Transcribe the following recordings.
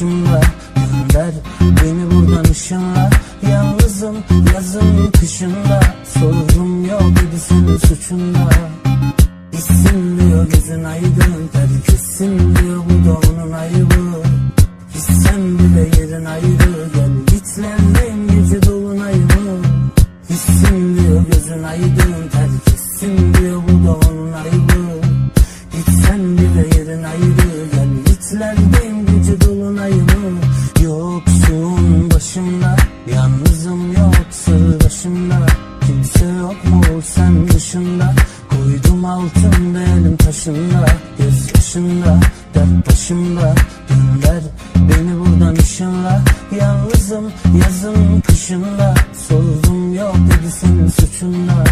dert başımda Gönder beni buradan ışınla. Yalnızım yazın kışında. Sorum yok dedi senin suçunda. Gitsin diyor gözün aydın Terk diyor. Bu da onun ayıbı Yoksun başımda. Yalnızım yok sır başımda. Kimse yok mu sen dışında? Koydum altın benim taşında Göz yaşında dert başımda. Gönder beni buradan ışınla. Yalnızım yazın kışında. Sordum yok dedi senin suçunda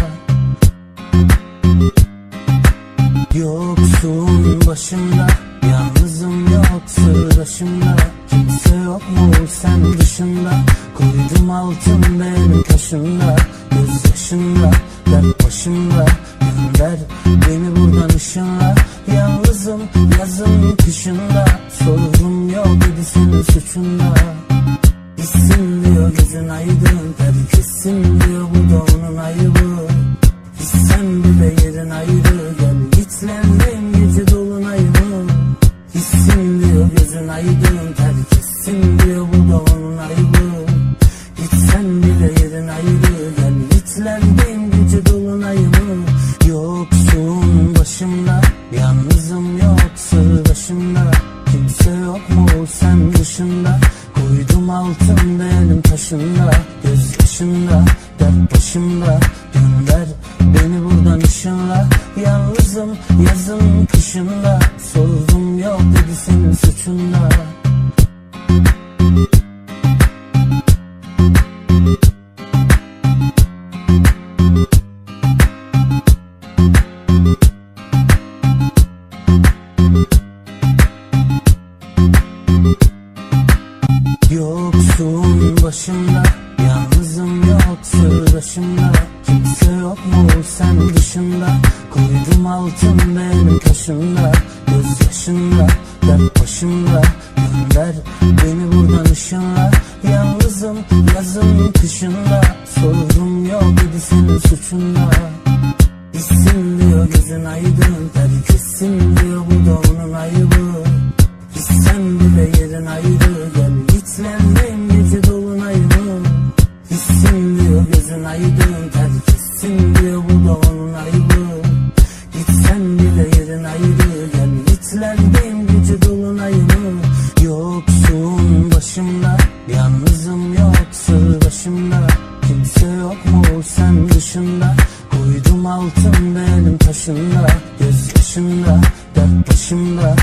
dışında Koydum altın benim kaşımda Göz yaşında dert başımda. Gönder beni buradan ışınla Yalnızım yazın kışında. Sorum yok dedi senin suçunda. Gitsin diyor gözün aydın Terk etsin diyor bu da onun ayıbı. Gitsen bile Yalnızım yok sırdaşımda. Kimse yok mu sen dışında? Koydum altın benim taşında Göz yaşında dert başımda. Gönder beni buradan ışınla. Yalnızım yazın kışında. Sordum yok dedi senin suçunda yok sırdaşımda Kimse yok mu sen dışında? Koydum altın benim kaşımda Göz yaşında dert başımda. Gönder beni buradan ışınla Yalnızım yazın kışında. Sorum yok dedi senin suçunda. Gitsin diyor gözün aydın Terk etsin diyor bu da onun ayıbı aydın Terk diyor bu da onun ayıbı Gitsen bile yerin ayrı Gel gitlerdeyim gece dolunayımı. Yoksun başımda Yalnızım yok sırdaşımda. Kimse yok mu sen dışında? Koydum altın benim taşında Göz yaşında dert başımda